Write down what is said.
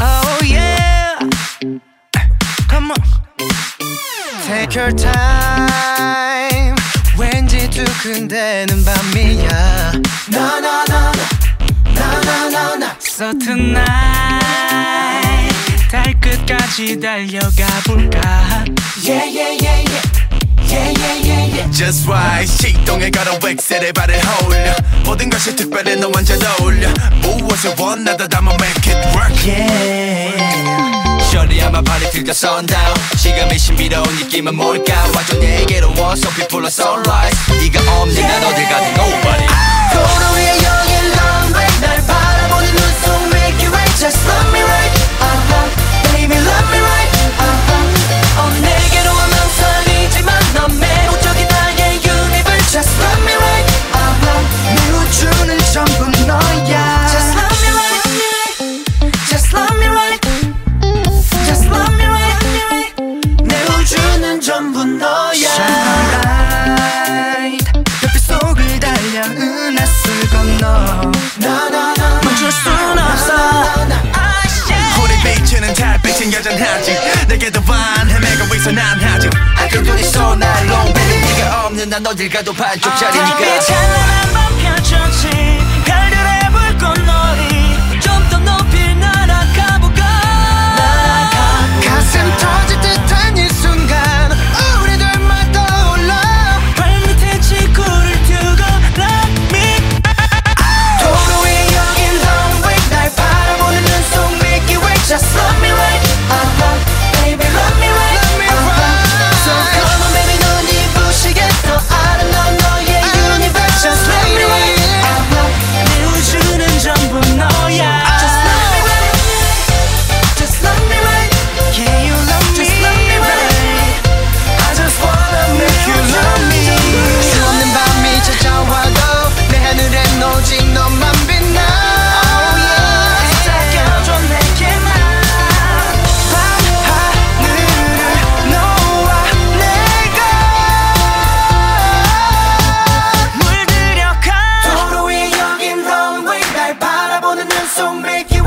Oh yeah Come on Take your time 왠지 두근대는 밤이야 No no no No no no no So tonight 달 끝까지 달려가 볼까 Yeah yeah yeah yeah Just right 시동에 걸어 웩셀에 발을 홀려 모든 것이 특별해 너 완전 어울려 무엇을 원하다 담아 make it work Yeah Shorty I'm a party till the sundown 시간의 신비로운 느낌은 뭘까 완전 내게로 와서 people are sunrise 네가 없는 난 어딜 가든 nobody 있어 난 아직 this all night long baby 네가 없는 난 어딜 가도 반쪽짜리니까. 밤 gon' make you